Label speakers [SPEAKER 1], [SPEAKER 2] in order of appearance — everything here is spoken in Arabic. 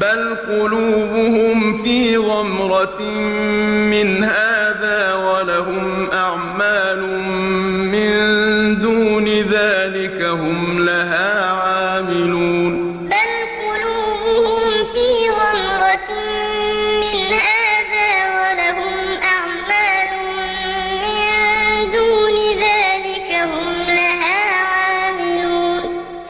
[SPEAKER 1] بل قلوبهم في غمرة من هذا ولهم أعمال من دون ذلك هم لها عاملون
[SPEAKER 2] بل قلوبهم في غمرة من هذا